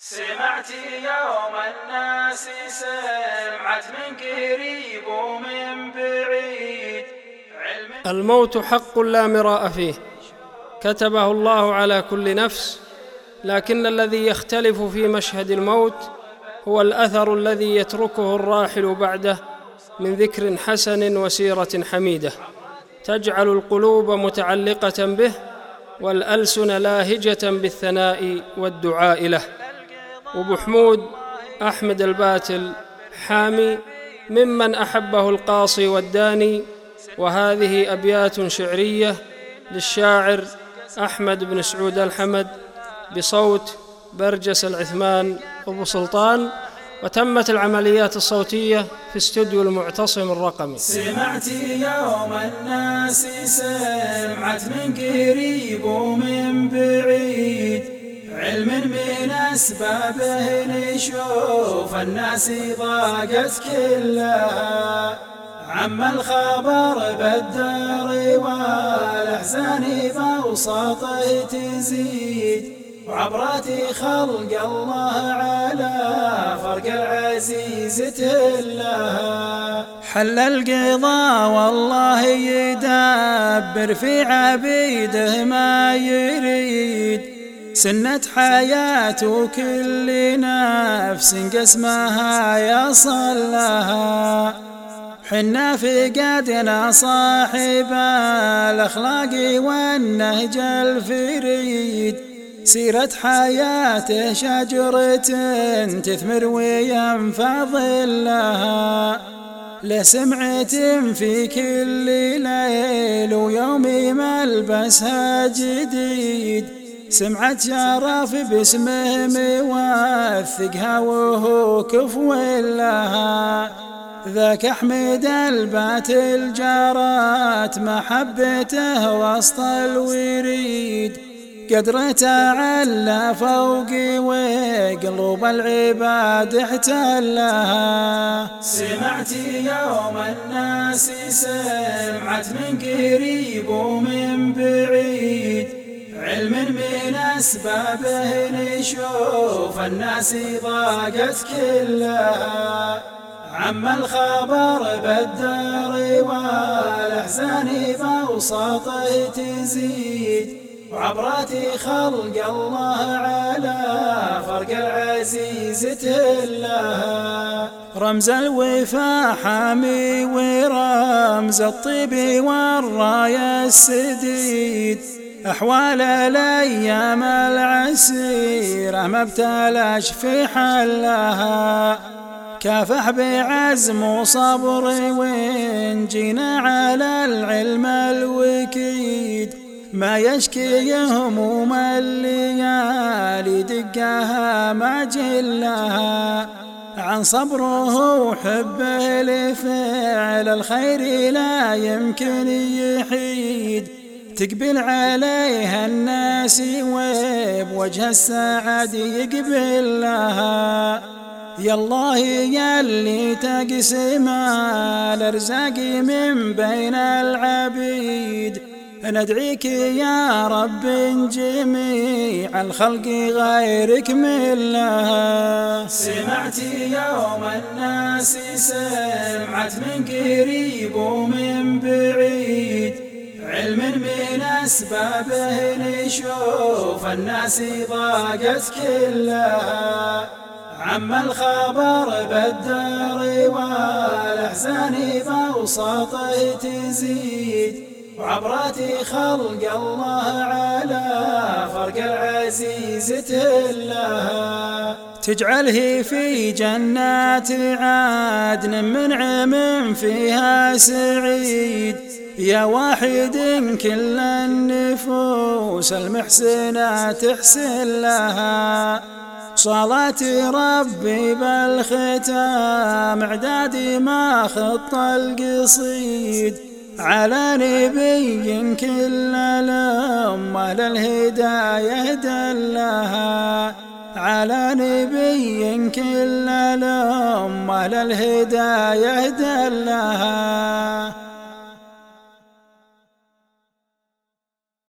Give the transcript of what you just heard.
سمعت يوم الناس سمعت من قريب ومن بعيد. الموت حق لا مراء فيه. كتبه الله على كل نفس لكن الذي يختلف في مشهد الموت هو الأثر الذي يتركه الراحل بعده من ذكر حسن وسيرة حميدة. تجعل القلوب متعلقة به والألسن لاهجة بالثناء والدعاء له. وابو حمود أحمد الباتل حامي ممن أحبه القاصي والداني وهذه أبيات شعرية للشاعر أحمد بن سعود الحمد بصوت برجس العثمان أبو سلطان وتمت العمليات الصوتية في استوديو المعتصم الرقمي. سمعت يوم الناس سمعت من قريب ومن بعيد علم من أسبابه نشوف الناس ضاقت كلها. عم الخبر بالدار والأحزان بوسطه تزيد. وعبرات خلق الله على فرق العزيز تلها. حل القضاء والله يدبر في عبيده ما يريد. سنة حياة كل نفس قسمها يصل لها حنا فقدنا صاحب الأخلاق والنهج الفريد. سيرة حياته شجرة تثمر وينفض لها لسمعة في كل ليل ويوم ملبسها جديد. سمعت شرف باسمه موثقها وهو كفو لها ذاك أحمد البات الجارات محبته وسط الوريد. قدرته على فوق وقلوب العباد احتلها. سمعت يوم الناس سمعت من قريب ومن بعيد. علم من أسبابه نشوف الناس ضاقت كلها. عم الخبر بالدار والأحزان بوسطه تزيد. وعبرات خلق الله على فرق العزيز تلها. رمز الوفا حامي ورمز الطيب والراية السديد. أحوال الأيام العسيرة ما ابتلاش في حلها. كافح بعزم وصبر وين جينا على العلم الوكيد. ما يشكي هموم الليالي دقها ما جلها. عن صبره وحبه لفعل الخير لا يمكن يحيد. تقبل عليها الناس وبوجه السعد يقبل لها. يا الله يا اللي تقسم الارزاق من بين العبيد. ندعيك يا رب جميع الخلق غيرك من لها. سمعت يوم الناس سمعت من قريب ومن بعيد. من أسبابه نشوف الناس ضاقت كلها. عم الخبر بالدار والأحزان بوسطه تزيد. وعبرات خلق الله على فرق العزيز تلها. تجعله في جنات عدن منعم فيها سعيد. يا واحد كل النفوس المحسنة تحسن لها. صلاة ربي بالختام اعدادي ما خط القصيد. على نبي كل الأمة للهداية دلها. على نبي كل الأمة للهداية دلها.